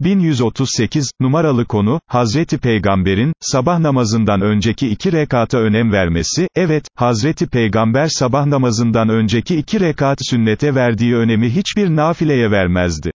1138, numaralı konu, Hazreti Peygamber'in, sabah namazından önceki iki rekata önem vermesi, evet, Hazreti Peygamber sabah namazından önceki iki rekat sünnete verdiği önemi hiçbir nafileye vermezdi.